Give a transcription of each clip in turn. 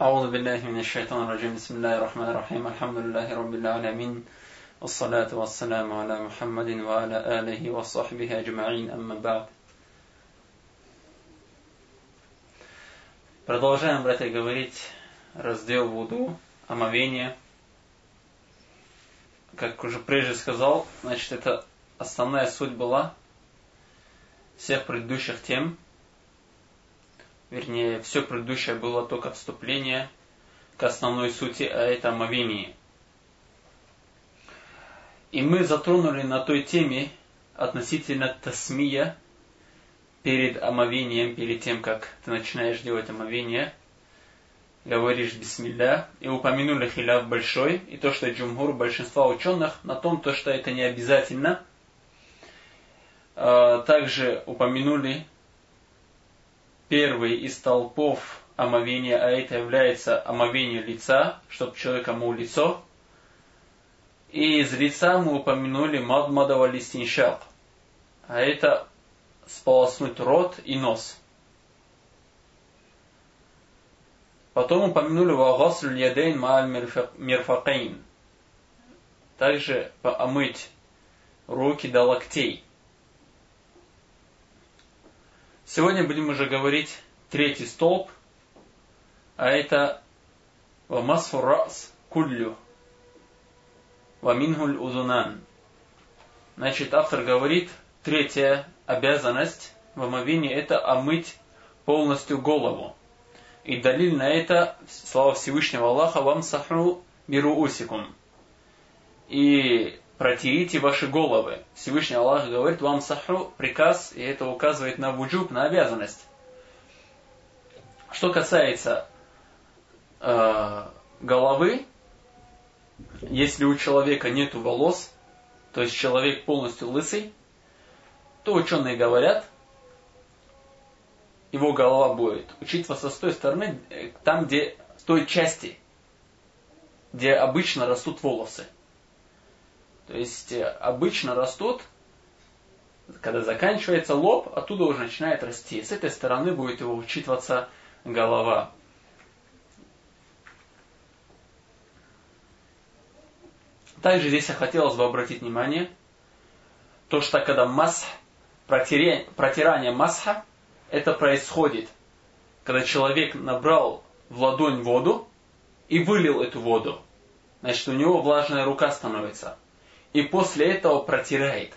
أعوذ بالله من الشيطان الرجيم بسم الله الرحمن الرحيم الحمد لله رب العالمين والصلاة والسلام على محمد وعلى آله وصحبه أجمعين أما بعد Продолжаем, братья, говорить раздел Вуду, омовение. Как уже прежде сказал, значит, это основная суть была всех предыдущих тем, вернее, все предыдущее было только вступление к основной сути, а это омовение. И мы затронули на той теме относительно тасмия перед омовением, перед тем, как ты начинаешь делать омовение, говоришь бисмилля, и упомянули хиляв большой, и то, что джумгур большинства ученых на том, то, что это не обязательно. А, также упомянули первый из толпов омовения, а это является омовение лица, чтобы человек омыл лицо. И из лица мы упомянули мадмадава листиншак, а это сполоснуть рот и нос. Потом упомянули вагасль ядейн мааль мирфакейн. Также омыть руки до локтей. Сегодня будем уже говорить третий столб, а это вамасфу рас куллю ваминхуль узунан. Значит, автор говорит, третья обязанность в омовении это омыть полностью голову. И далиль на это слава Всевышнего Аллаха вам сахру миру. И протерите ваши головы. Всевышний Аллах говорит вам сахру приказ, и это указывает на вуджуб, на обязанность. Что касается э, головы, если у человека нет волос, то есть человек полностью лысый, то ученые говорят, его голова будет учитываться с той стороны, э, там, где, с той части, где обычно растут волосы. То есть э, обычно растут, когда заканчивается лоб, оттуда уже начинает расти. С этой стороны будет его учитываться голова. Также здесь я хотелось бы обратить внимание, то, что когда масх, протирание, протирание масха, это происходит, когда человек набрал в ладонь воду и вылил эту воду. Значит, у него влажная рука становится. И после этого протирает.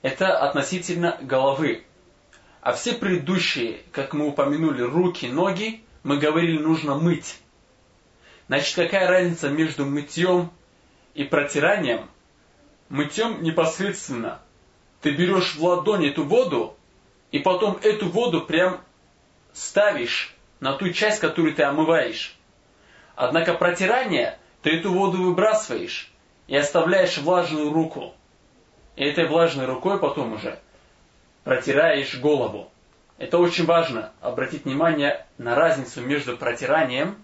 Это относительно головы. А все предыдущие, как мы упомянули, руки, ноги, мы говорили, нужно мыть. Значит, какая разница между мытьем и протиранием? Мытьем непосредственно. Ты берешь в ладонь эту воду, и потом эту воду прям ставишь на ту часть, которую ты омываешь. Однако протирание, ты эту воду выбрасываешь и оставляешь влажную руку. И этой влажной рукой потом уже протираешь голову. Это очень важно, обратить внимание на разницу между протиранием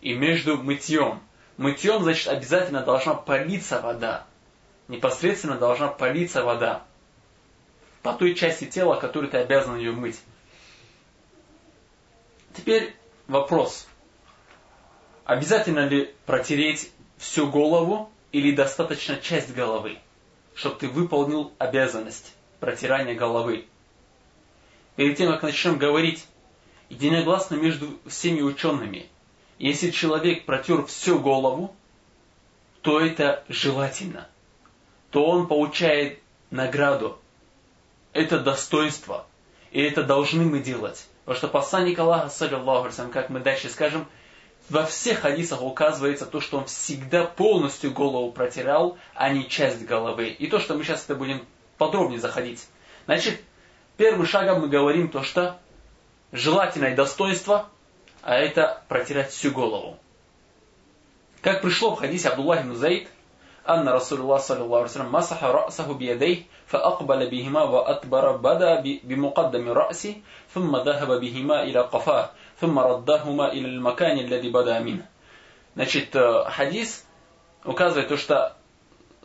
и между мытьем. Мытьем, значит, обязательно должна политься вода. Непосредственно должна политься вода по той части тела, которую ты обязан ее мыть. Теперь вопрос. Обязательно ли протереть всю голову или достаточно часть головы, чтобы ты выполнил обязанность протирания головы? Перед тем, как начнем говорить, единогласно между всеми учеными, если человек протер всю голову, то это желательно, то он получает награду, это достоинство. И это должны мы делать. Потому что посланник Аллаха, саллиллаху как мы дальше скажем, во всех хадисах указывается то, что он всегда полностью голову протирал, а не часть головы. И то, что мы сейчас это будем подробнее заходить. Значит, первым шагом мы говорим то, что желательное достоинство, а это протирать всю голову. Как пришло в хадисе Абдуллах ибн Заид, Анна Расулуллах саллиллаху алейхи масаха расаху биядей, фаакбала бихима ва атбара бада бимукаддами раси, фумма дахаба бихима иля кафа, ثم ردهما إلى المكان الذي بدا منه Значит, хадис указывает то, что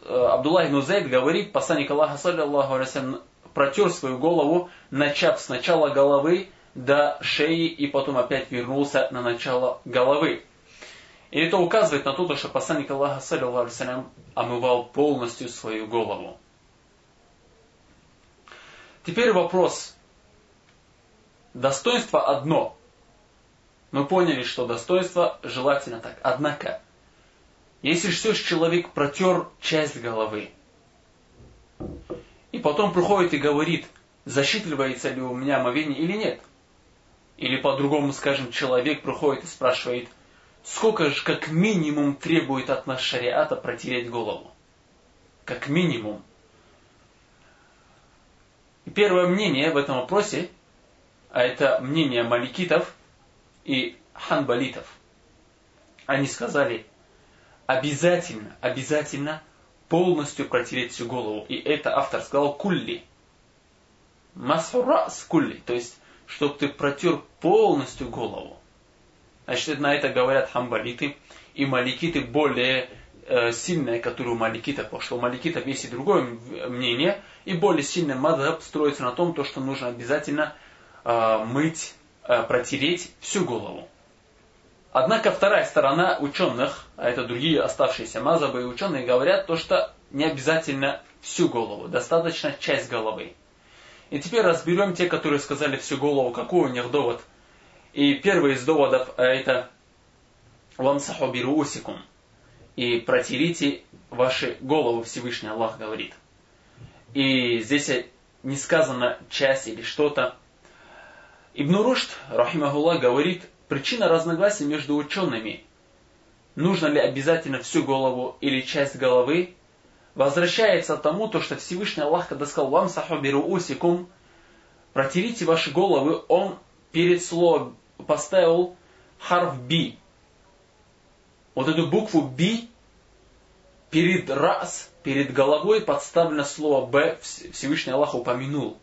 Абдуллах ибн Зайд говорит, посланник Аллаха, саллиллаху алейсалям, протер свою голову, начав сначала головы, до шеи и потом опять вернулся на начало головы. И это указывает на то, что посланник Аллаха, саллиллаху омывал полностью свою голову. Теперь вопрос. Достоинство одно. мы поняли, что достоинство желательно так. Однако, если все же человек протер часть головы, и потом приходит и говорит, засчитывается ли у меня омовение или нет. Или по-другому скажем, человек приходит и спрашивает, сколько же как минимум требует от нас шариата протереть голову? Как минимум. И первое мнение в этом вопросе, а это мнение маликитов и ханбалитов. Они сказали, обязательно, обязательно полностью протереть всю голову. И это автор сказал кулли. Масхурас кулли. То есть, чтобы ты протер полностью голову. Значит, на это говорят хамбалиты. И маликиты более э, сильные, которые у маликитов. Потому что у маликитов есть и другое мнение. И более сильный мадхаб строится на том, то, что нужно обязательно э, мыть, протереть всю голову. Однако вторая сторона ученых, а это другие оставшиеся мазабы ученые, говорят то, что не обязательно всю голову, достаточно часть головы. И теперь разберем те, которые сказали всю голову, какой у них довод. И первый из доводов а это «Вам сахобиру усикум» и протерите ваши головы, Всевышний Аллах говорит. И здесь не сказано часть или что-то. Ибн Рушд, рахимахуллах, говорит, причина разногласий между учеными, нужно ли обязательно всю голову или часть головы, возвращается тому, то, что Всевышний Аллах, когда сказал «Вам сахабиру усикум», протерите ваши головы, он перед словом поставил харф «би». Вот эту букву «би» перед «раз», перед головой подставлено слово «б», Всевышний Аллах упомянул.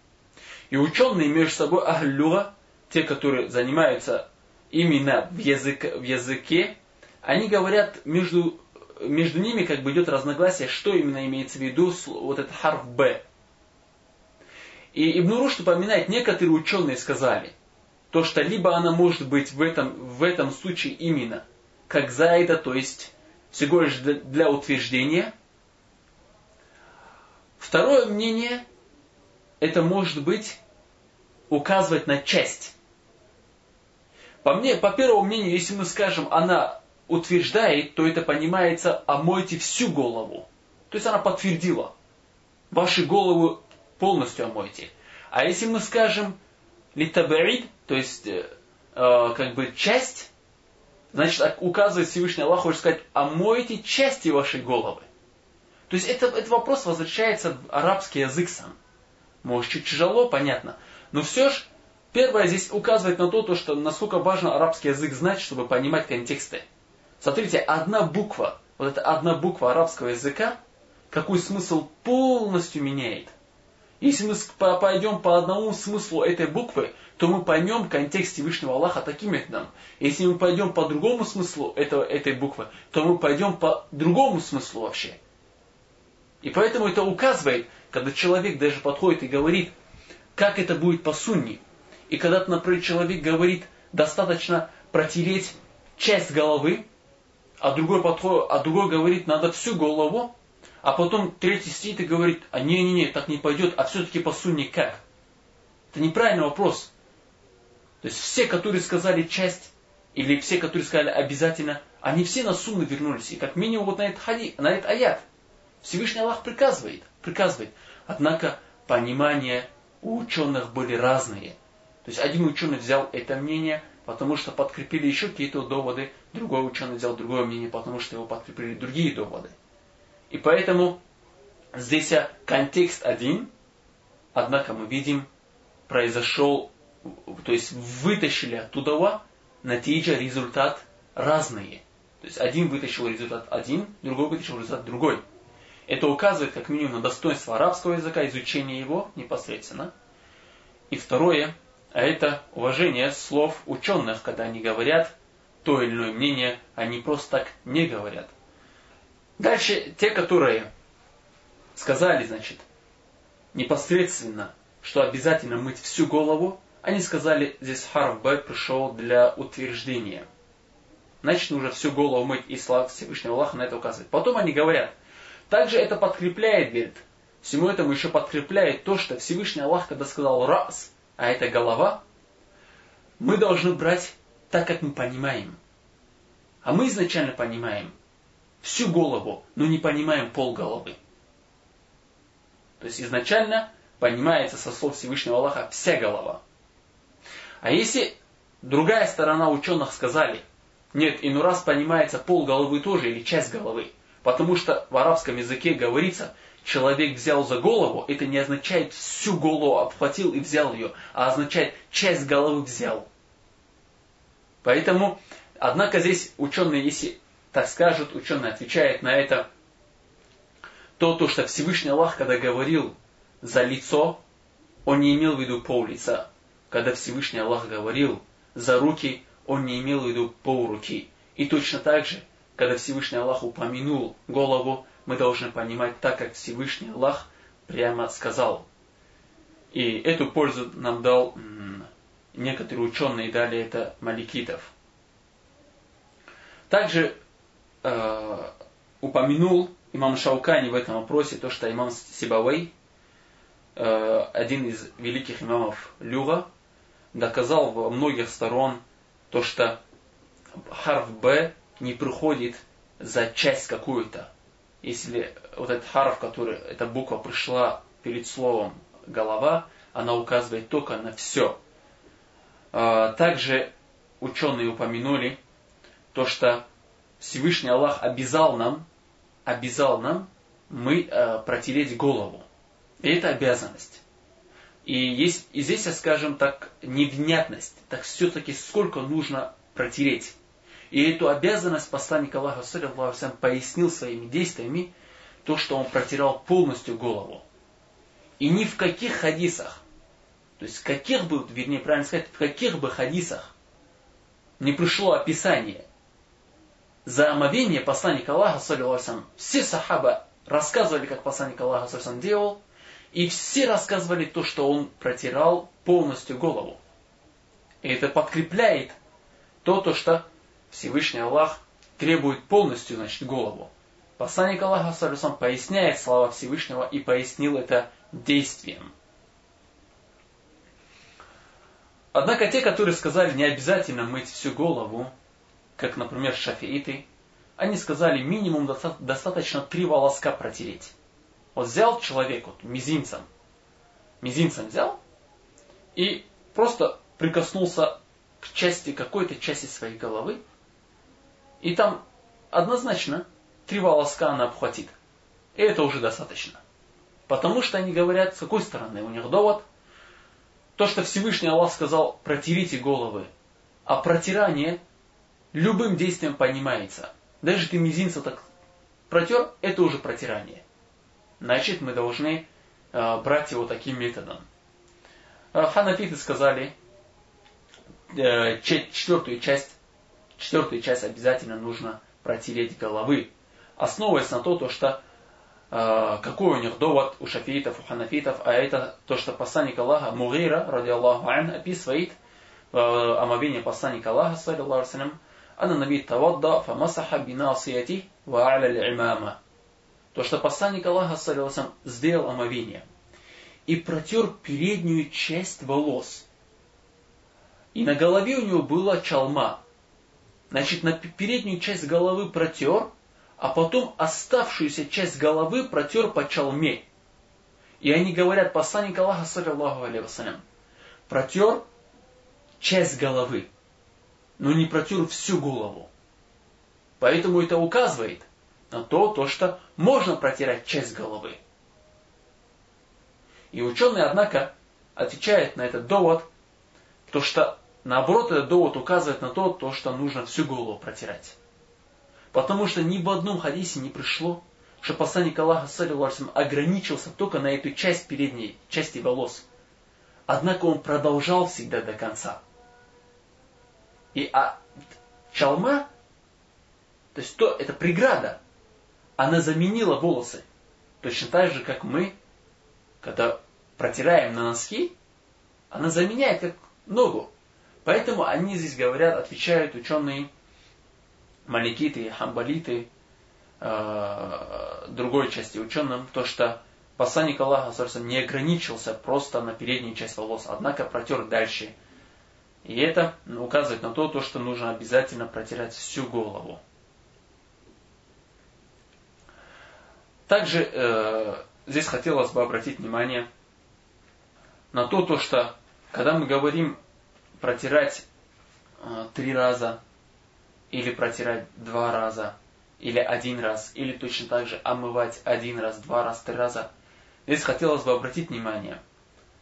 И ученые между собой ахлюга, те, которые занимаются именно в, язык, в языке, они говорят между между ними как бы идет разногласие, что именно имеется в виду вот этот харф Б. И Ибн Рушд упоминает, некоторые ученые сказали, то, что либо она может быть в этом, в этом случае именно как заида, то есть всего лишь для, для утверждения. Второе мнение, это может быть указывать на часть. По, мне, по первому мнению, если мы скажем, она утверждает, то это понимается, омойте всю голову. То есть она подтвердила. Ваши головы полностью омойте. А если мы скажем литабарид, то есть э, э, как бы часть, значит указывает Всевышний Аллах, хочет сказать, омойте части вашей головы. То есть это, этот вопрос возвращается в арабский язык сам. Может, чуть тяжело, понятно. Но все же, первое здесь указывает на то, то, что насколько важно арабский язык знать, чтобы понимать контексты. Смотрите, одна буква, вот эта одна буква арабского языка, какой смысл полностью меняет. Если мы пойдем по одному смыслу этой буквы, то мы поймем контекст Всевышнего Аллаха таким методом. Если мы пойдем по другому смыслу этого, этой буквы, то мы пойдем по другому смыслу вообще. И поэтому это указывает, когда человек даже подходит и говорит, как это будет по сунне. И когда, например, человек говорит, достаточно протереть часть головы, а другой, подход, а другой говорит, надо всю голову, а потом третий сидит и говорит, а не-не-не, так не пойдет, а все-таки по сунне как? Это неправильный вопрос. То есть все, которые сказали часть, или все, которые сказали обязательно, они все на сунну вернулись. И как минимум вот на этот, хади, на этот аят. Всевышний Аллах приказывает, приказывает. Однако понимания у ученых были разные. То есть один ученый взял это мнение, потому что подкрепили еще какие-то доводы, другой ученый взял другое мнение, потому что его подкрепили другие доводы. И поэтому здесь контекст один, однако мы видим, произошел, то есть вытащили оттуда натиджа, результат разные. То есть один вытащил результат один, другой вытащил результат другой. Это указывает как минимум на достоинство арабского языка, изучение его непосредственно. И второе, а это уважение слов ученых, когда они говорят то или иное мнение, они просто так не говорят. Дальше те, которые сказали, значит, непосредственно, что обязательно мыть всю голову, Они сказали, здесь харф Б пришел для утверждения. Значит, нужно всю голову мыть, и слава Всевышнего Аллаха на это указывает. Потом они говорят, также это подкрепляет, говорит, всему этому еще подкрепляет то, что Всевышний Аллах, когда сказал раз, а это голова, мы должны брать так, как мы понимаем. А мы изначально понимаем всю голову, но не понимаем пол головы. То есть изначально понимается со слов Всевышнего Аллаха вся голова. А если другая сторона ученых сказали, нет, иной раз понимается пол головы тоже или часть головы, потому что в арабском языке говорится, человек взял за голову, это не означает всю голову обхватил и взял ее, а означает часть головы взял. Поэтому, однако здесь ученые, если так скажут, ученый отвечает на это, то, то, что Всевышний Аллах, когда говорил за лицо, он не имел в виду пол лица. Когда Всевышний Аллах говорил за руки, он не имел в виду пол руки. И точно так же, когда Всевышний Аллах упомянул голову, мы должны понимать так, как Всевышний Аллах прямо сказал. И эту пользу нам дал некоторые ученые, дали это маликитов. Также э, упомянул имам Шаукани в этом вопросе то, что имам Сибавей, э, один из великих имамов Люга, доказал во многих сторон то, что харф Б не приходит за часть какую-то. Если вот этот харф, который, эта буква пришла перед словом голова, она указывает только на все. А, также ученые упомянули то, что Всевышний Аллах обязал нам, обязал нам мы э, протереть голову. И это обязанность. И, есть, и здесь, скажем так, невнятность. Так все-таки сколько нужно протереть. И эту обязанность посланник Аллаха саллиллаху пояснил своими действиями, то, что он протирал полностью голову. И ни в каких хадисах, то есть в каких бы, вернее, правильно сказать, в каких бы хадисах не пришло описание за омовение посланника Аллаха, саллиллаху все сахаба рассказывали, как посланник Аллаха саллиллаху делал, и все рассказывали то, что он протирал полностью голову. И это подкрепляет то, то что Всевышний Аллах требует полностью, значит, голову. Посланник Аллаха саллиллаху поясняет слова Всевышнего и пояснил это действием. Однако те, которые сказали не обязательно мыть всю голову, как, например, шафииты, они сказали минимум достаточно три волоска протереть. Вот взял человек вот, мизинцем, мизинцем взял и просто прикоснулся к части, какой-то части своей головы, и там однозначно три волоска она обхватит. И это уже достаточно. Потому что они говорят, с какой стороны у них довод, то, что Всевышний Аллах сказал, протерите головы, а протирание любым действием понимается. Даже ты мизинца так протер, это уже протирание. Значит, мы должны э, брать его таким методом. Э, ханафиты сказали, э, четвертую часть, четвертую часть обязательно нужно протереть головы. Основываясь на то, то что э, какой у них довод у шафиитов, у ханафитов, а это то, что посланник Аллаха Мугира, ради Аллаху ан, описывает э, омовение посланника Аллаха, саллиллаху алейhi Ана наби тавадда фамасаха бинасияти ва а'ля имама. То, что посланник Аллаха, саллиллаху сделал омовение и протер переднюю часть волос. И на голове у него была чалма. Значит, на переднюю часть головы протер, а потом оставшуюся часть головы протер по чалме. И они говорят, посланник Аллаха, саллиллаху алейhi протер часть головы но не протер всю голову. Поэтому это указывает на то, то, что можно протирать часть головы. И ученые, однако, отвечают на этот довод, то что наоборот этот довод указывает на то, то, что нужно всю голову протирать. Потому что ни в одном хадисе не пришло, что посланник Аллаха саллиллаху ограничился только на эту часть передней, части волос. Однако он продолжал всегда до конца. И а чалма, то есть то, это преграда, она заменила волосы. Точно так же, как мы, когда протираем на носки, она заменяет как ногу. Поэтому они здесь говорят, отвечают ученые, маликиты, хамбалиты, э, другой части ученым, то что посланник Аллаха не ограничился просто на переднюю часть волос, однако протер дальше. И это указывает на то, то что нужно обязательно протирать всю голову. Также э, здесь хотелось бы обратить внимание на то, то, что когда мы говорим протирать э, три раза, или протирать два раза, или один раз, или точно так же омывать один раз, два раз, три раза, здесь хотелось бы обратить внимание.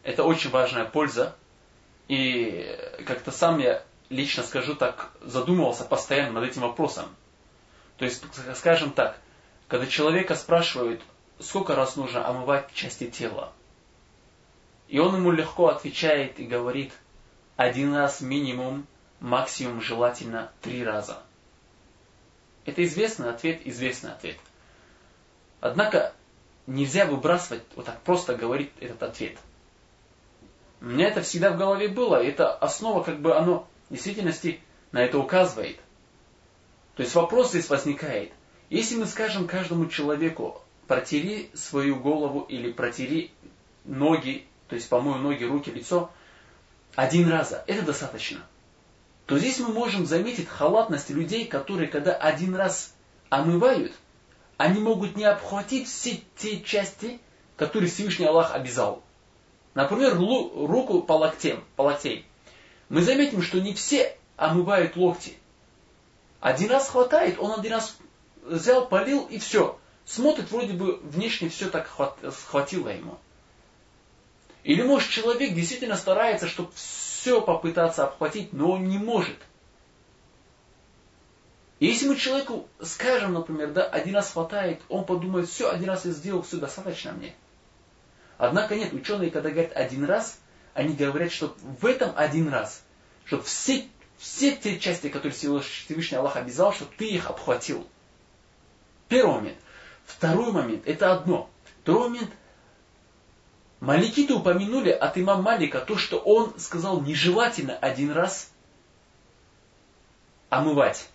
Это очень важная польза, и как-то сам я лично скажу так, задумывался постоянно над этим вопросом. То есть, скажем так, когда человека спрашивают, сколько раз нужно омывать части тела, и он ему легко отвечает и говорит, один раз минимум, максимум желательно три раза. Это известный ответ, известный ответ. Однако нельзя выбрасывать, вот так просто говорить этот ответ. У меня это всегда в голове было, и это основа, как бы оно в действительности на это указывает. То есть вопрос здесь возникает – если мы скажем каждому человеку, протери свою голову или протери ноги, то есть помою ноги, руки, лицо, один раз, это достаточно. То здесь мы можем заметить халатность людей, которые когда один раз омывают, они могут не обхватить все те части, которые Всевышний Аллах обязал. Например, руку по локтям, по локтей. Мы заметим, что не все омывают локти. Один раз хватает, он один раз взял, полил и все. Смотрит, вроде бы внешне все так схватило ему. Или может человек действительно старается, чтобы все попытаться обхватить, но он не может. И если мы человеку скажем, например, да, один раз хватает, он подумает, все, один раз я сделал, все достаточно мне. Однако нет, ученые, когда говорят один раз, они говорят, что в этом один раз, чтобы все, все те части, которые Всевышний Аллах обязал, чтобы ты их обхватил. Первый момент. Второй момент, это одно. Второй момент, Маликиты упомянули от имам Малика то, что он сказал нежелательно один раз омывать.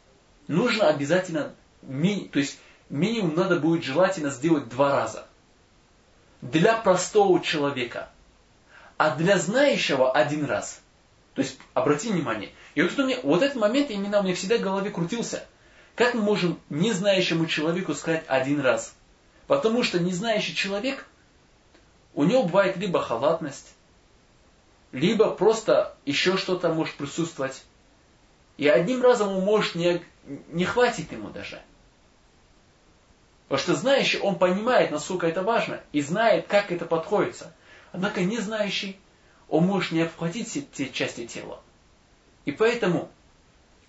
Нужно обязательно, то есть минимум надо будет желательно сделать два раза. Для простого человека. А для знающего один раз. То есть, обрати внимание. И вот, меня, вот этот момент именно у меня всегда в голове крутился – как мы можем незнающему человеку сказать один раз? Потому что незнающий человек, у него бывает либо халатность, либо просто еще что-то может присутствовать. И одним разом ему может не, не хватит ему даже. Потому что знающий, он понимает, насколько это важно, и знает, как это подходится. Однако не знающий, он может не обхватить все те части тела. И поэтому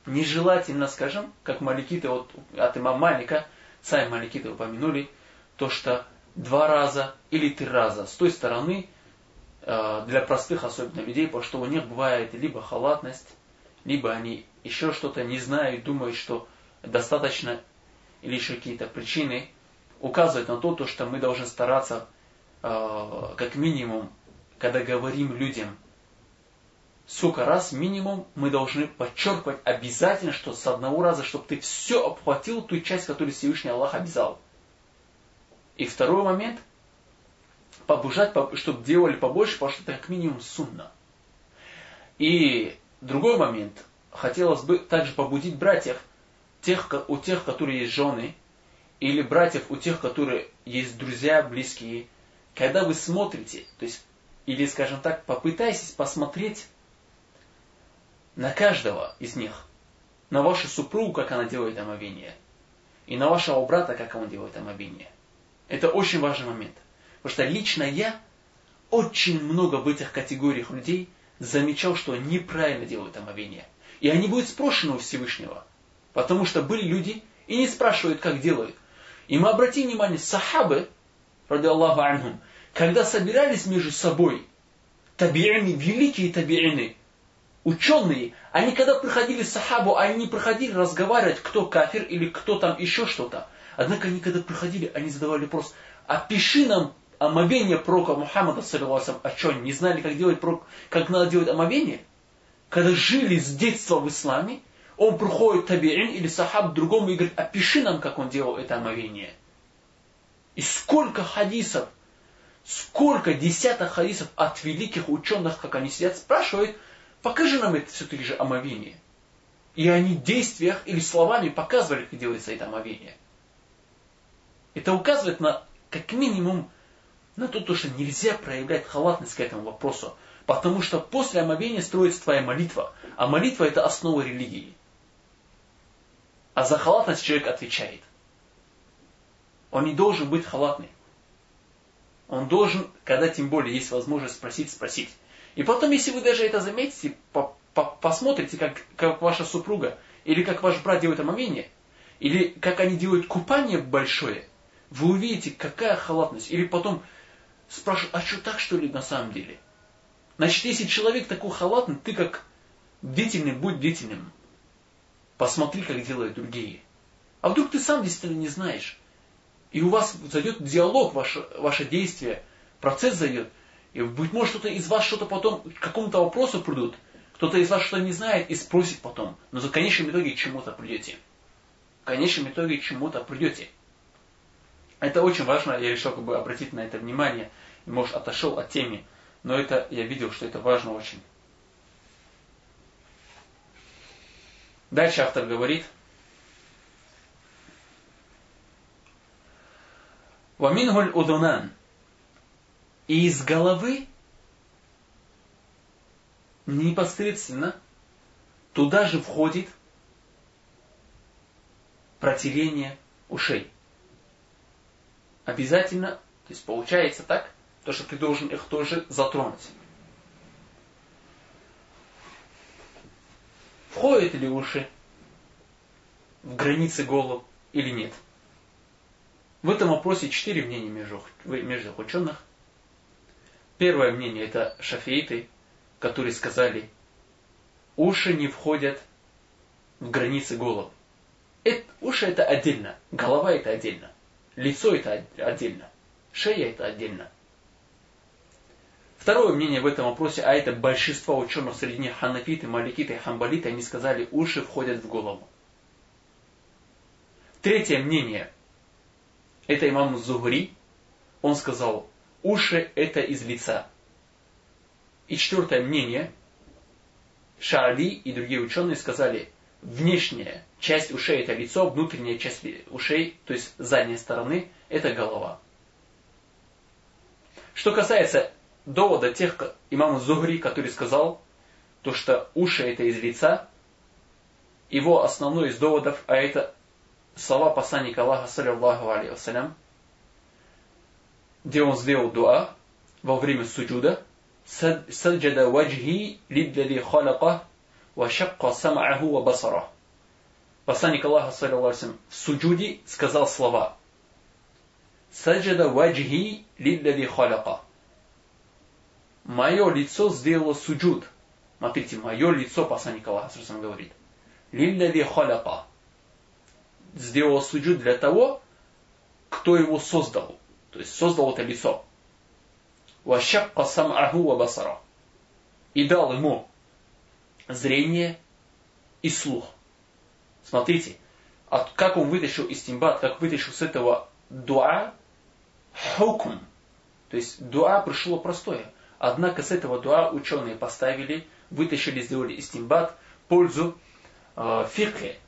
нежелательно, скажем, как маликиты от, от имама Малика, сами маликиты упомянули, то, что два раза или три раза с той стороны, э, для простых особенно людей, потому что у них бывает либо халатность, либо они еще что-то не знают, думают, что достаточно, или еще какие-то причины, указывают на то, то что мы должны стараться, э, как минимум, когда говорим людям, сколько раз минимум мы должны подчеркивать обязательно, что с одного раза, чтобы ты все обхватил ту часть, которую Всевышний Аллах обязал. И второй момент, побужать, чтобы делали побольше, потому что это как минимум сунна. И другой момент, хотелось бы также побудить братьев, тех, у тех, которые есть жены, или братьев у тех, которые есть друзья близкие, когда вы смотрите, то есть, или, скажем так, попытайтесь посмотреть на каждого из них, на вашу супругу, как она делает омовение, и на вашего брата, как он делает омовение. Это очень важный момент. Потому что лично я очень много в этих категориях людей замечал, что неправильно делают омовение. И они будут спрошены у Всевышнего. Потому что были люди и не спрашивают, как делают. И мы обратим внимание, сахабы, ради Аллаху анхум, когда собирались между собой, табиины, великие табиины, ученые, они когда приходили сахабу, они не приходили разговаривать, кто кафир или кто там еще что-то. Однако они когда приходили, они задавали вопрос, опиши нам омовение пророка Мухаммада, саллиллаху а что, не знали, как, делать, как надо делать омовение? когда жили с детства в исламе, он приходит табиин или сахаб другому и говорит, опиши нам, как он делал это омовение. И сколько хадисов, сколько десяток хадисов от великих ученых, как они сидят, спрашивают, покажи нам это все-таки же омовение. И они в действиях или словами показывали, как делается это омовение. Это указывает на, как минимум, на то, что нельзя проявлять халатность к этому вопросу. Потому что после омовения строится твоя молитва. А молитва это основа религии. А за халатность человек отвечает. Он не должен быть халатный. Он должен, когда тем более есть возможность спросить, спросить. И потом, если вы даже это заметите, по -по посмотрите, как, как ваша супруга или как ваш брат делает омовение, или как они делают купание большое, вы увидите, какая халатность. Или потом спрашивают, а что так что ли на самом деле? Значит, если человек такой халатный, ты как бдительный, будь бдительным. Посмотри, как делают другие. А вдруг ты сам действительно не знаешь? И у вас зайдет диалог, ваше, ваше действие, процесс зайдет. И, быть может, кто-то из вас что-то потом к какому-то вопросу придут. Кто-то из вас что-то не знает и спросит потом. Но за конечном итоге к чему-то придете. В конечном итоге к чему-то придете. Это очень важно, я решил как бы обратить на это внимание. Может, отошел от темы. Но это я видел, что это важно очень. Дальше автор говорит – Вамингуль удунан. И из головы непосредственно туда же входит протерение ушей. Обязательно, то есть получается так, то, что ты должен их тоже затронуть. Входят ли уши в границы головы или нет? В этом вопросе четыре мнения между, ученых. Первое мнение это шафииты, которые сказали, уши не входят в границы головы. Это, уши это отдельно, голова это отдельно, лицо это отдельно, шея это отдельно. Второе мнение в этом вопросе, а это большинство ученых среди них ханафиты, маликиты, хамбалиты, они сказали, уши входят в голову. Третье мнение – это имам Зугри, он сказал, уши это из лица. И четвертое мнение, Шааби и другие ученые сказали, внешняя часть ушей это лицо, внутренняя часть ушей, то есть задняя стороны, это голова. Что касается довода тех имама Зугри, который сказал, то что уши это из лица, его основной из доводов, а это слова посланника Аллаха, саллиллаху алейхи где он сделал дуа во время суджуда, саджада ваджхи лиддади халака ва шакка сам'аху ва басара. Посланник Аллаха, саллиллаху в суджуде сказал слова Саджада ваджхи лиддади халака. Мое лицо сделало суджуд. Смотрите, мое лицо, посланник Аллаха, говорит. Лиллади халяка сделал суджуд для того, кто его создал. То есть создал это лицо. Вашакка сам'аху ва басара. И дал ему зрение и слух. Смотрите, от, как он вытащил из тимбат, как вытащил с этого дуа хукм. То есть дуа пришло простое. Однако с этого дуа ученые поставили, вытащили, сделали из тимбат пользу э, фикхе.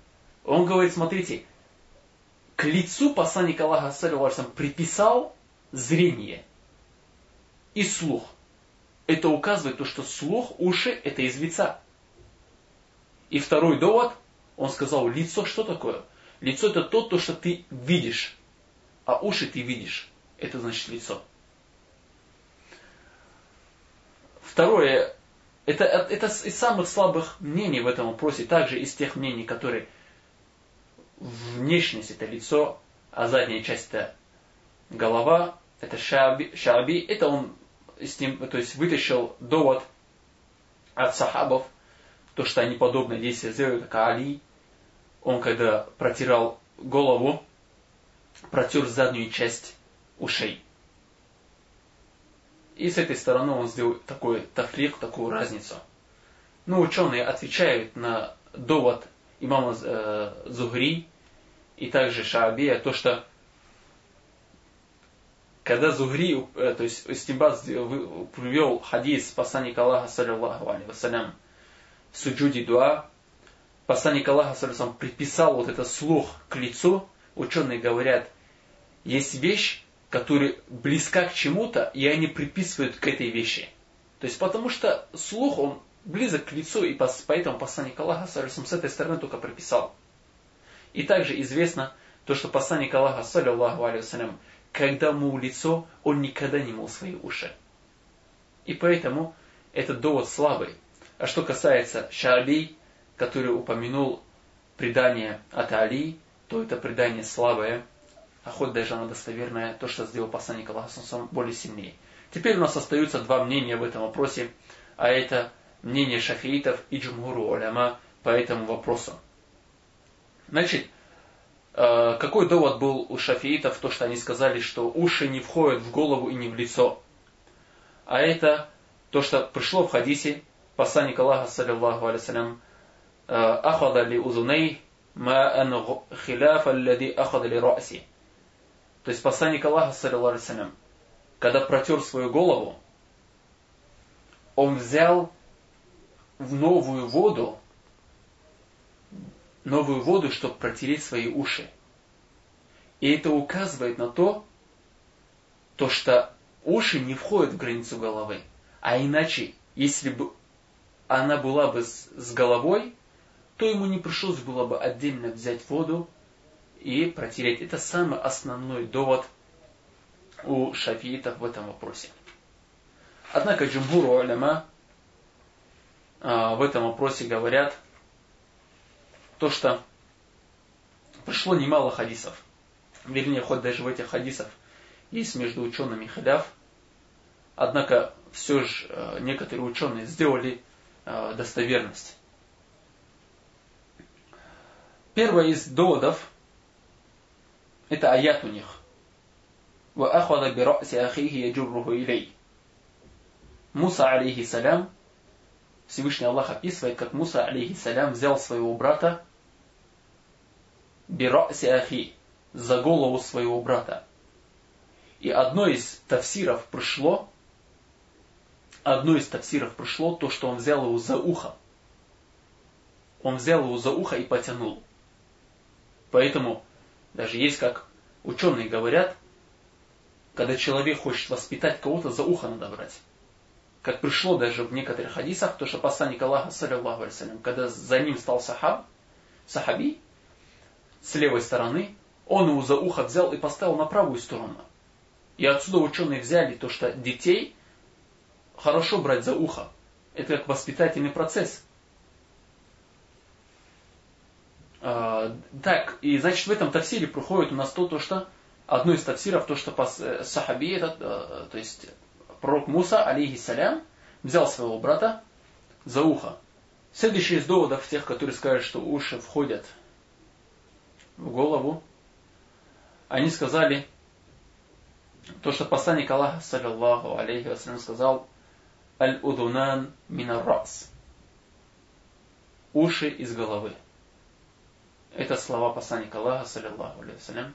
Он говорит, смотрите, к лицу посланника Аллаха саллиллаху приписал зрение и слух. Это указывает то, что слух, уши – это из лица. И второй довод, он сказал, лицо что такое? Лицо это то, то, что ты видишь, а уши ты видишь. Это значит лицо. Второе, это, это из самых слабых мнений в этом вопросе, также из тех мнений, которые внешность это лицо, а задняя часть это голова, это шаби, шаби это он с ним, то есть вытащил довод от сахабов, то, что они подобные действия сделали, как Али, он когда протирал голову, протер заднюю часть ушей. И с этой стороны он сделал такой тафрик, такую разницу. Ну, ученые отвечают на довод имама э, Зугри и также Шаабия, то, что когда Зугри, э, то есть Истимбад привел хадис посланника Аллаха, саллиллаху алейhi вассалям, в суджуде дуа, посланник Аллаха, саллиллаху приписал вот это слух к лицу, ученые говорят, есть вещь, которая близка к чему-то, и они приписывают к этой вещи. То есть потому что слух, он близок к лицу, и поэтому посланник Аллаха с этой стороны только приписал. И также известно то, что посланник Аллаха, саллиллаху алейhi когда мыл лицо, он никогда не мыл свои уши. И поэтому этот довод слабый. А что касается Шаали, который упомянул предание от Али, то это предание слабое, а хоть даже оно достоверное, то, что сделал посланник Аллаха, более сильнее. Теперь у нас остаются два мнения в этом вопросе, а это мнение шафиитов и джумгуру уляма по этому вопросу. Значит, э, какой довод был у шафиитов, то, что они сказали, что уши не входят в голову и не в лицо. А это то, что пришло в хадисе, посланник Аллаха, саллиллаху алейсалям, ма ан хиляфа аллади ахада ли раси. То есть посланник Аллаха, алейсалям, когда протер свою голову, он взял в новую воду, новую воду, чтобы протереть свои уши. И это указывает на то, то что уши не входят в границу головы. А иначе, если бы она была бы с головой, то ему не пришлось было бы отдельно взять воду и протереть. Это самый основной довод у шафиитов в этом вопросе. Однако джумхуру аляма а, в этом вопросе говорят то, что пришло немало хадисов. Вернее, хоть даже в этих хадисах есть между учеными халяв. Однако все же а, некоторые ученые сделали а, достоверность. Первое из доводов это аят у них. وأخذ برأس أخيه يجره إليه. Муса, алейхиссалям, Всевышний Аллах описывает, как Муса, алейхиссалям, взял своего брата бираси ахи, за голову своего брата. И одно из тафсиров пришло, одно из тафсиров пришло, то, что он взял его за ухо. Он взял его за ухо и потянул. Поэтому даже есть, как ученые говорят, когда человек хочет воспитать кого-то, за ухо надо брать как пришло даже в некоторых хадисах, то, что посланник Аллаха, саллиллаху алейсалям, когда за ним стал сахаб, сахаби, с левой стороны, он его за ухо взял и поставил на правую сторону. И отсюда ученые взяли то, что детей хорошо брать за ухо. Это как воспитательный процесс. А, так, и значит в этом тафсире проходит у нас то, то что одно из тафсиров, то, что э, сахаби, это, э, то есть пророк Муса, алейхиссалям, взял своего брата за ухо. Следующий из доводов тех, которые скажут, что уши входят в голову, они сказали, то, что посланник Аллаха, саллиллаху алейхи вассалям, сказал, аль-удунан минар-рас. Уши из головы. Это слова посланника Аллаха, саллиллаху алейхи.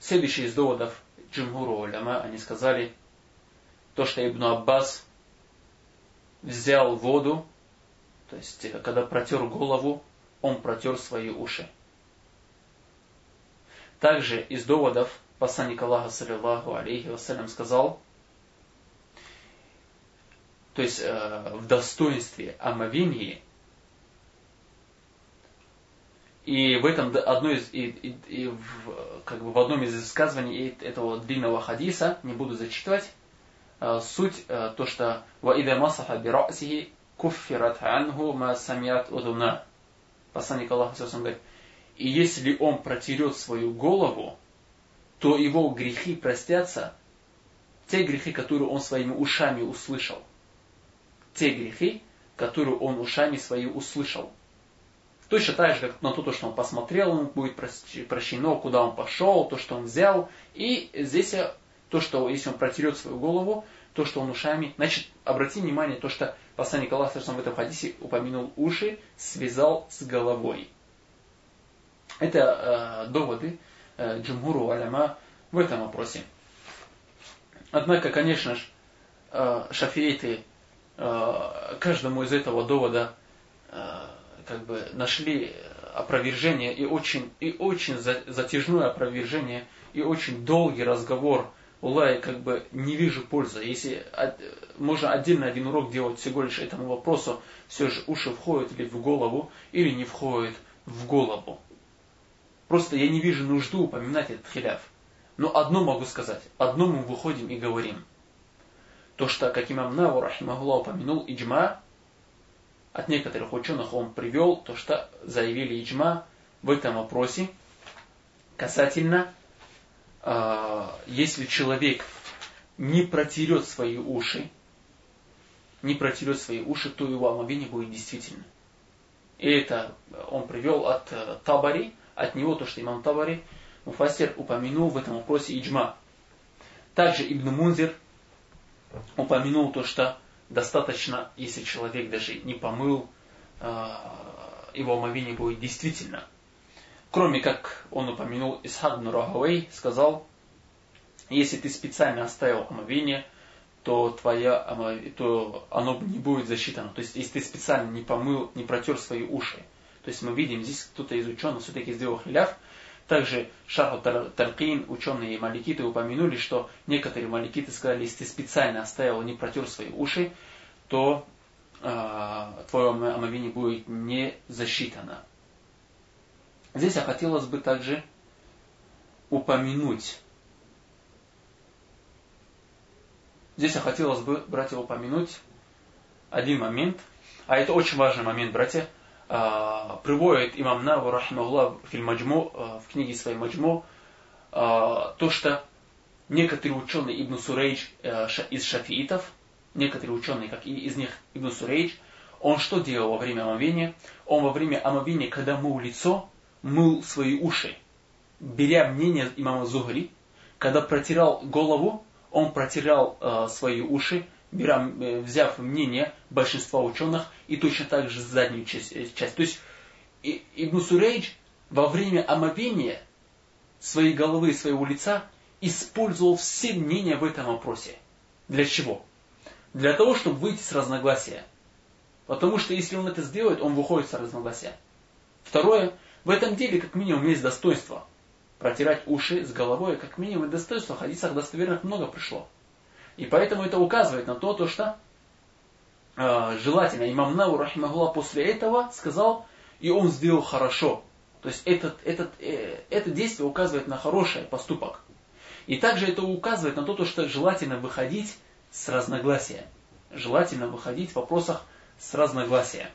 Следующий из доводов джумхуру уляма, они сказали, то, что Ибн Аббас взял воду, то есть когда протер голову, он протер свои уши. Также из доводов посланник Аллаха, саллиллаху алейхи вассалям, сказал, то есть э, в достоинстве омовении, и в этом одно из, и, и, и в, как бы в одном из высказываний этого длинного хадиса, не буду зачитывать, Э, суть э, то, что وَإِذَا مَسَحَ بِرَأْسِهِ كُفِّرَتْ عَنْهُ مَا سَمِيَتْ أُذُنَا Посланник Аллаха говорит, и если он протерет свою голову, то его грехи простятся, те грехи, которые он своими ушами услышал. Те грехи, которые он ушами своими услышал. Точно так же, как на то, что он посмотрел, ему будет прощено, куда он пошел, то, что он взял. И здесь то, что если он протерет свою голову, то, что он ушами. Значит, обрати внимание, то, что посланник Аллаха в этом хадисе упомянул уши, связал с головой. Это э, доводы э, Джумхуру Аляма в этом вопросе. Однако, конечно же, э, шафииты э, каждому из этого довода э, как бы нашли опровержение и очень, и очень затяжное опровержение и очень долгий разговор. Улай как бы не вижу пользы. Если можно отдельно один урок делать всего лишь этому вопросу, все же уши входят ли в голову или не входят в голову. Просто я не вижу нужду упоминать этот хиляф. Но одно могу сказать, одно мы выходим и говорим. То, что, как имам Наву, рахимахуллах, упомянул иджма, от некоторых ученых он привел то, что заявили иджма в этом вопросе касательно, э, если человек не протерет свои уши, не протерет свои уши, то его омовение будет действительно. И это он привел от э, Табари, от него то, что имам Табари, Муфасир упомянул в этом вопросе иджма. Также Ибн Мунзир упомянул то, что достаточно, если человек даже не помыл, а, его омовение будет действительно. Кроме как он упомянул Исхак Нурахавей, сказал, если ты специально оставил омовение, то, твоя, то оно не будет засчитано. То есть, если ты специально не помыл, не протер свои уши. То есть, мы видим, здесь кто-то из ученых все-таки сделал хиляв, также Шаху Таркин, ученые маликиты упомянули, что некоторые маликиты сказали, если ты специально оставил, не протер свои уши, то э, твое омовение будет не засчитано. Здесь я хотелось бы также упомянуть. Здесь я хотелось бы, братья, упомянуть один момент, а это очень важный момент, братья, приводит имам Наву, Маджму, а, в книге своей Маджму, а, то, что некоторые ученые Ибн Сурейдж из шафиитов, некоторые ученые, как из них Ибн Сурейдж, он что делал во время омовения? Он во время омовения, когда мыл лицо, мыл свои уши. Беря мнение имама Зухри, когда протирал голову, он протирал э, свои уши, беря, э, взяв мнение большинства ученых и точно так же заднюю часть. Э, часть. То есть Ибн Сурейдж во время омовения своей головы и своего лица использовал все мнения в этом вопросе. Для чего? Для того, чтобы выйти с разногласия. Потому что если он это сделает, он выходит с разногласия. Второе, в этом деле как минимум есть достоинство. Протирать уши с головой, как минимум, достоинство. В хадисах достоверных много пришло. И поэтому это указывает на то, то что э, желательно имам Наву, рахимахулlah, после этого сказал, и он сделал хорошо. То есть этот, этот, э, это действие указывает на хороший поступок. И также это указывает на то, то, что желательно выходить с разногласия. Желательно выходить в вопросах с разногласия.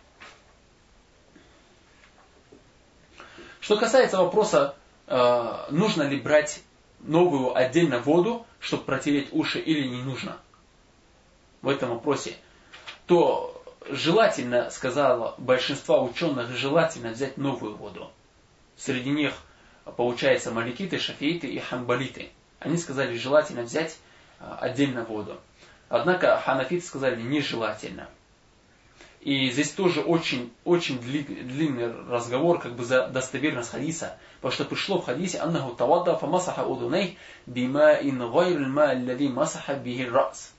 Что касается вопроса, э, нужно ли брать новую отдельно воду, чтобы протереть уши или не нужно в этом вопросе, то желательно, сказала большинство ученых, желательно взять новую воду. Среди них получается маликиты, шафииты и хамбалиты. Они сказали, желательно взять а, отдельно воду. Однако ханафиты сказали, нежелательно. И здесь тоже очень, очень длинный разговор, как бы за достоверность хадиса. Потому что пришло в хадисе, «Аннаху тавадда фамасаха удуней бима ин гайр ма аллади масаха бихи рас».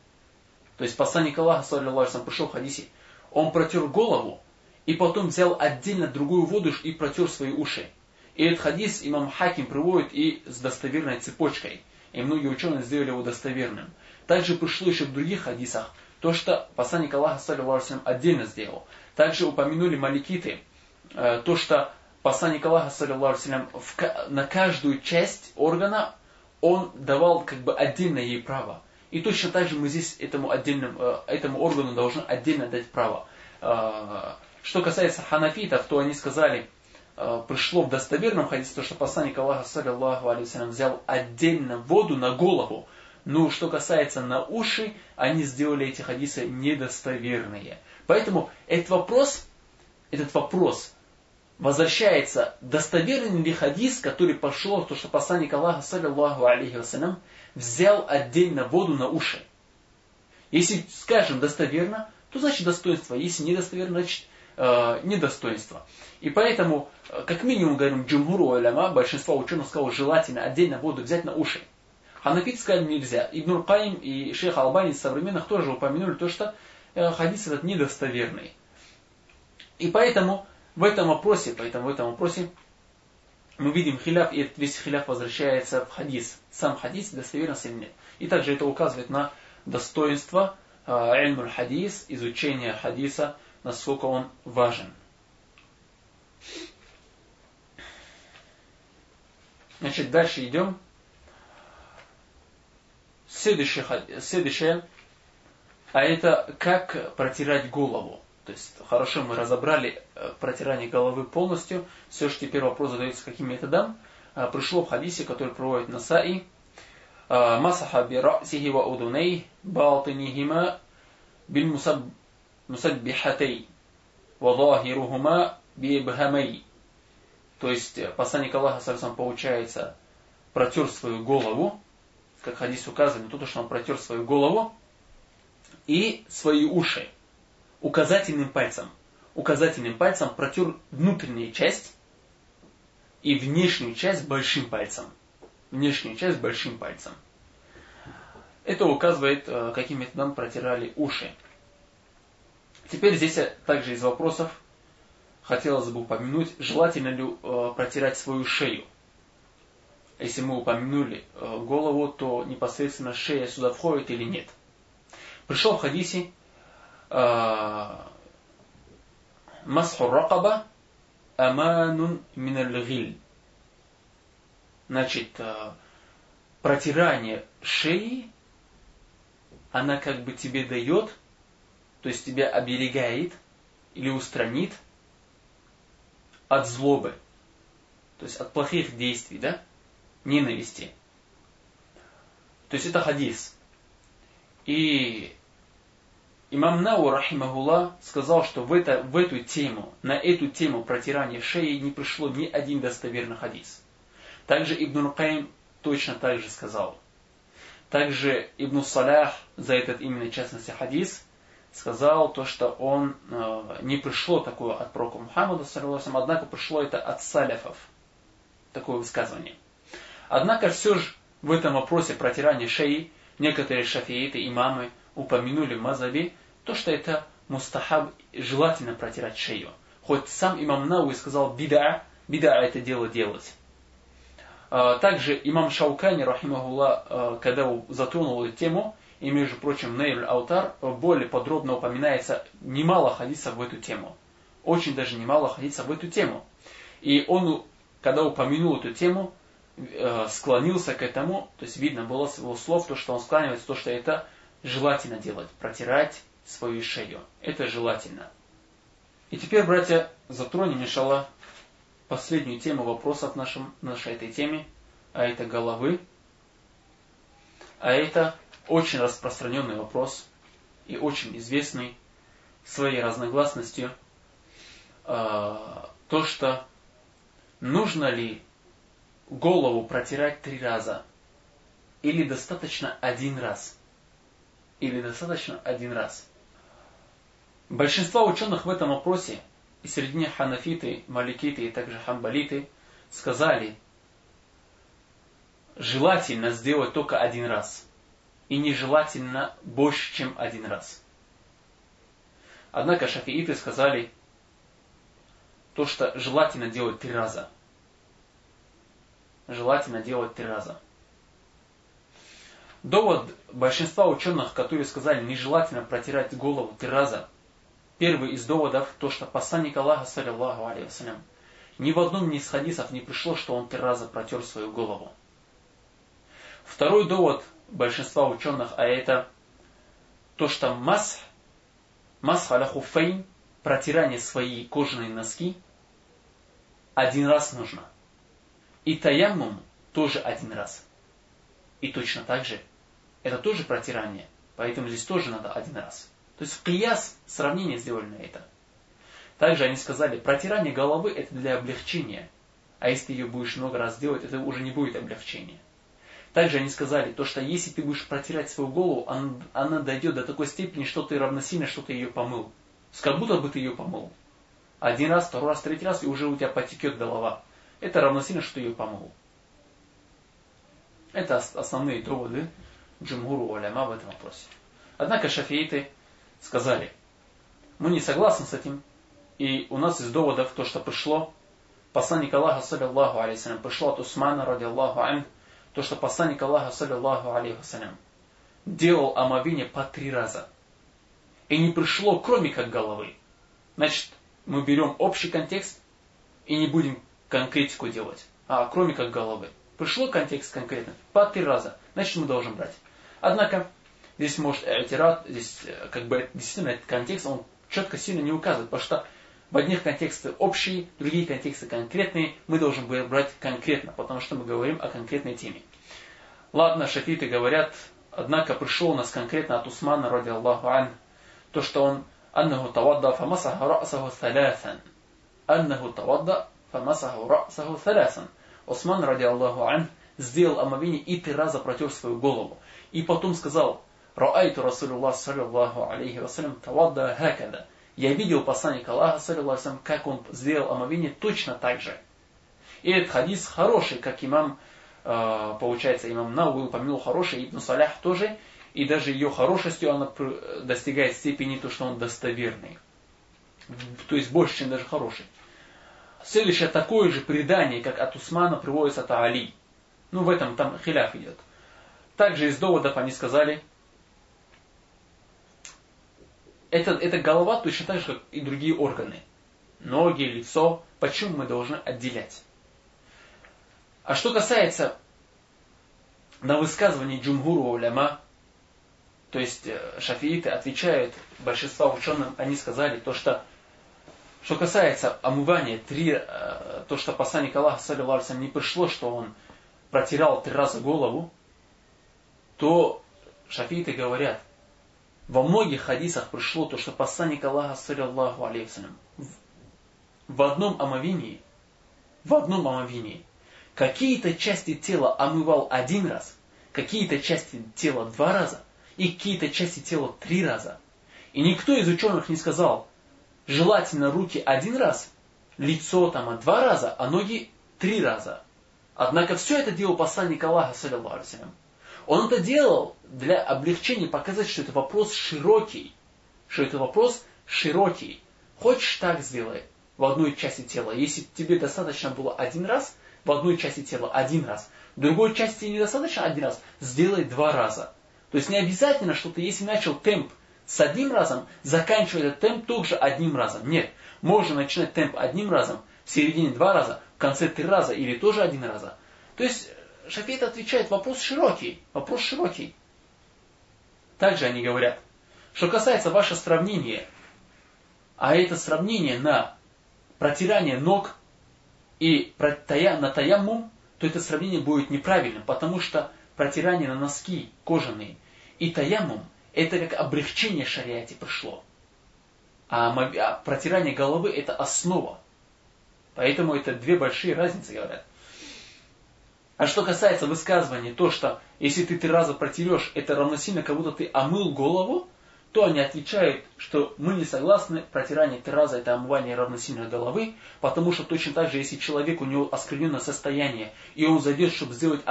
То есть посланник Аллаха, саллиллаху пришел в хадисе, он протер голову, и потом взял отдельно другую воду и протер свои уши. И этот хадис имам Хаким приводит и с достоверной цепочкой. И многие ученые сделали его достоверным. Также пришло еще в других хадисах, то, что посланник Аллаха, саллиллаху отдельно сделал. Также упомянули маликиты, э, то, что посланник Аллаха, саллиллаху на каждую часть органа он давал как бы отдельно ей право. И точно так же мы здесь этому, отдельному, э, этому органу должны отдельно дать право. Э, что касается ханафитов, то они сказали, пришло в достоверном хадисе, то, что посланник Аллаха, саллиллаху алейhi взял отдельно воду на голову, но что касается на уши, они сделали эти хадисы недостоверные. Поэтому этот вопрос, этот вопрос возвращается, достоверный ли хадис, который пошел, то, что посланник Аллаха, саллиллаху алейхи вассалям, взял отдельно воду на уши. Если скажем достоверно, то значит достоинство. Если недостоверно, значит э, недостоинство. И поэтому, э, как минимум, говорим, джумхуру уляма, большинство ученых сказало, желательно отдельно воду взять на уши. Ханафит сказали нельзя. Ибн Каим и шейх Албани из современных тоже упомянули то, что э, хадис этот недостоверный. И поэтому в этом вопросе, поэтому в этом вопросе мы видим хиляф, и этот весь хиляф возвращается в хадис. Сам хадис достоверность или нет. И также это указывает на достоинство ильмуль хадис, изучения хадиса, насколько он важен. Значит, дальше идем. Следующее, следующее, а это как протирать голову. То есть, хорошо, мы разобрали э, протирание головы полностью. Все же теперь вопрос задается, каким методом. А, пришло в хадисе, который проводит Насаи. А, Масаха би ра'сихи ва удуней балтинихима бил мусаббихатей ва захирухума бибхамей. То есть, э, посланник Аллаха сам получается протер свою голову, как хадис указывает, то, что он протер свою голову и свои уши указательным пальцем. Указательным пальцем протер внутреннюю часть и внешнюю часть большим пальцем. Внешнюю часть большим пальцем. Это указывает, э, каким методом протирали уши. Теперь здесь также из вопросов хотелось бы упомянуть, желательно ли э, протирать свою шею. Если мы упомянули э, голову, то непосредственно шея сюда входит или нет. Пришел в хадисе Масху ракаба аманун миналь Значит, протирание шеи, она как бы тебе дает, то есть тебя оберегает или устранит от злобы, то есть от плохих действий, да, ненависти. То есть это хадис. И Имам Нау, рахимахулла, сказал, что в, это, в эту тему, на эту тему протирания шеи не пришло ни один достоверный хадис. Также Ибн Рукаим точно так же сказал. Также Ибн Салях за этот именно частности хадис сказал то, что он э, не пришло такое от пророка Мухаммада, однако пришло это от саляфов. Такое высказывание. Однако все же в этом вопросе протирания шеи некоторые шафииты, имамы упомянули в Мазаби то, что это мустахаб, желательно протирать шею. Хоть сам имам Науи сказал бида, бида это дело делать. А, также имам Шаукани, рахимахулла, а, когда затронул эту тему, и, между прочим, Нейль Аутар более подробно упоминается немало хадисов в эту тему. Очень даже немало хадисов в эту тему. И он, когда упомянул эту тему, склонился к этому, то есть видно было с его слов, то, что он склонивается, то, что это желательно делать, протирать свою шею. Это желательно. И теперь, братья, затронем, иншаллах, последнюю тему вопросов нашем, нашей этой теме, а это головы. А это очень распространенный вопрос и очень известный своей разногласностью. А, то, что нужно ли голову протирать три раза или достаточно один раз. Или достаточно один раз. Большинство ученых в этом вопросе, и среди них ханафиты, маликиты и также хамбалиты, сказали, желательно сделать только один раз. И нежелательно больше, чем один раз. Однако шафииты сказали, то, что желательно делать три раза. Желательно делать три раза. Довод большинства ученых, которые сказали, нежелательно протирать голову три раза, Первый из доводов, то, что посланник Аллаха, саллиллаху алейхи ни в одном из хадисов не пришло, что он три раза протер свою голову. Второй довод большинства ученых, а это то, что мас, мас халяхуфейн, протирание своей кожаной носки, один раз нужно. И таяммум тоже один раз. И точно так же, это тоже протирание, поэтому здесь тоже надо один раз. То есть в кияс сравнение сделали на это. Также они сказали, протирание головы это для облегчения. А если ты ее будешь много раз делать, это уже не будет облегчение. Также они сказали, то, что если ты будешь протирать свою голову, она, она дойдет до такой степени, что ты равносильно, что ты ее помыл. Как будто бы ты ее помыл. Один раз, второй раз, третий раз, и уже у тебя потекет голова. Это равносильно, что ее помыл. Это основные доводы Джумгуру Аляма в этом вопросе. Однако шафииты сказали, мы не согласны с этим, и у нас из доводов то, что пришло, посланник Аллаха, саллиллаху алейсалям, пришло от Усмана, ради Аллаху ан, то, что посланник Аллаха, саллиллаху алейхиссалям, делал омовение по три раза. И не пришло, кроме как головы. Значит, мы берем общий контекст и не будем конкретику делать, а кроме как головы. Пришло контекст конкретно по три раза, значит мы должны брать. Однако, здесь может э, альтерат, здесь э, как бы действительно этот контекст, он четко сильно не указывает, потому что в одних контексты общие, другие контексты конкретные, мы должны брать конкретно, потому что мы говорим о конкретной теме. Ладно, шафиты говорят, однако пришло у нас конкретно от Усмана, ради Аллаху ан, то, что он «Аннаху тавадда фамасаха ра'саху талясан». «Аннаху тавадда фамасаху расаху салясан. Осман, ради Аллаху ан, сделал омовение и три раза протер свою голову. И потом сказал, Раайту Расулюллах, саллиллаху алейхи вассалям, тавадда хакада. Я видел посланника Аллаха, саллиллаху алейхи как он сделал омовение точно так же. И этот хадис хороший, как имам, э, получается, имам Науи упомянул хороший, Ибн Салях тоже, и даже ее хорошестью она достигает степени то, что он достоверный. То есть больше, чем даже хороший. Следующее такое же предание, как от Усмана, приводится от Али. Ну, в этом там хиляф идет. Также из доводов они сказали, это, это голова точно так же, как и другие органы. Ноги, лицо. Почему мы должны отделять? А что касается на высказывание джумгуру уляма, то есть э, шафииты отвечают, большинство ученым, они сказали то, что что касается омывания, три, э, то, что посланник Аллаха, саллиллаху не пришло, что он протирал три раза голову, то шафииты говорят, во многих хадисах пришло то, что посланник Аллаха, саллиллаху алейхиссалям, в одном омовении, в одном омовении, какие-то части тела омывал один раз, какие-то части тела два раза, и какие-то части тела три раза. И никто из ученых не сказал, желательно руки один раз, лицо там два раза, а ноги три раза. Однако все это делал посланник Аллаха, саллиллаху он это делал для облегчения, показать, что это вопрос широкий. Что это вопрос широкий. Хочешь так сделай в одной части тела. Если тебе достаточно было один раз, в одной части тела один раз. В другой части недостаточно один раз, сделай два раза. То есть не обязательно, что ты, если начал темп с одним разом, заканчивай этот темп тоже одним разом. Нет, можно начинать темп одним разом, в середине два раза, в конце три раза или тоже один раза. То есть Шафит отвечает, вопрос широкий, вопрос широкий. Также они говорят, что касается ваше сравнения, а это сравнение на протирание ног и на таяммум, то это сравнение будет неправильным, потому что протирание на носки кожаные и таяммум это как облегчение шариате пришло. А, а протирание головы это основа. Поэтому это две большие разницы, говорят. А что касается высказывания, то, что если ты три раза протерешь, это равносильно, как будто ты омыл голову, то они отвечают, что мы не согласны, протирание три раза это омывание равносильно головы, потому что точно так же, если человек, у него оскверненное состояние, и он зайдет, чтобы сделать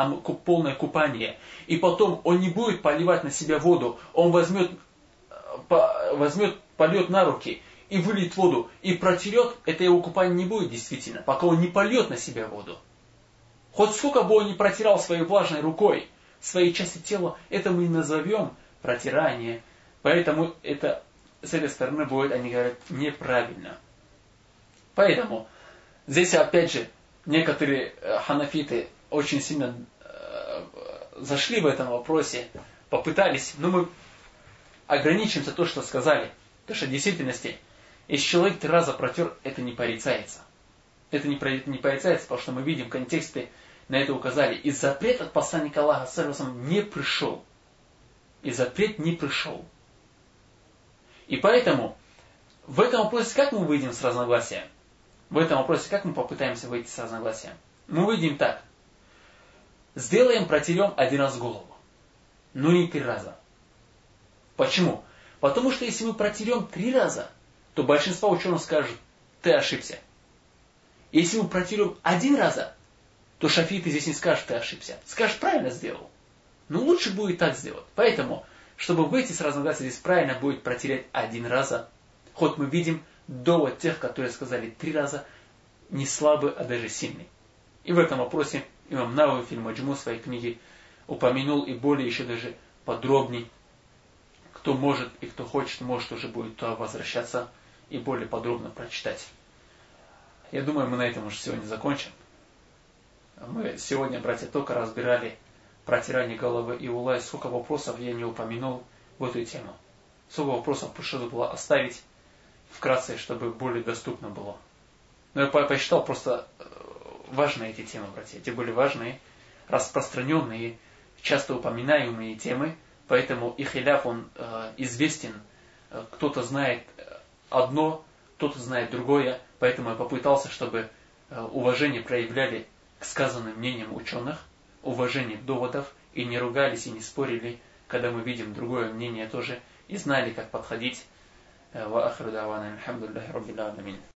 полное купание, и потом он не будет поливать на себя воду, он возьмет, возьмет польет на руки и выльет воду, и протерет, это его купание не будет действительно, пока он не польет на себя воду. Хоть сколько бы он ни протирал своей влажной рукой свои части тела, это мы и назовем протирание. Поэтому это с этой стороны будет, они говорят, неправильно. Поэтому здесь опять же некоторые э, ханафиты очень сильно э, зашли в этом вопросе, попытались, но мы ограничимся то, что сказали. Потому что в действительности, если человек три раза протер, это не порицается. Это не, не порицается, потому что мы видим контексты на это указали. И запрет от посланника Аллаха не пришел. И запрет не пришел. И поэтому в этом вопросе как мы выйдем с разногласия? В этом вопросе как мы попытаемся выйти с разногласия? Мы выйдем так. сделаем, протерем один раз голову. Но не три раза. Почему? Потому что если мы протерем три раза, то большинство ученых скажут, ты ошибся. Если мы протерем один раза, то шафиты здесь не скажут, ты ошибся. Скажешь, правильно сделал. Но лучше будет так сделать. Поэтому, чтобы выйти с разногласия, здесь правильно будет протереть один раза. Хоть мы видим довод тех, которые сказали три раза, не слабый, а даже сильный. И в этом вопросе имам Науи в фильме Джуму своей книги упомянул и более еще даже подробней. Кто может и кто хочет, может уже будет туда возвращаться и более подробно прочитать. Я думаю, мы на этом уже сегодня закончим. Мы сегодня, братья, только разбирали протирание головы и ула, и сколько вопросов я не упомянул в эту тему. Сколько вопросов пришлось было оставить вкратце, чтобы более доступно было. Но я посчитал просто э, важные эти темы, братья. Эти были важные, распространенные, часто упоминаемые темы, поэтому их хиляф, он э, известен. Э, кто-то знает одно, кто-то знает другое, поэтому я попытался, чтобы э, уважение проявляли к сказанным мнениям ученых, уважение доводов, и не ругались и не спорили, когда мы видим другое мнение тоже, и знали, как подходить. وآخر دعوانا الحمد لله رب العالمين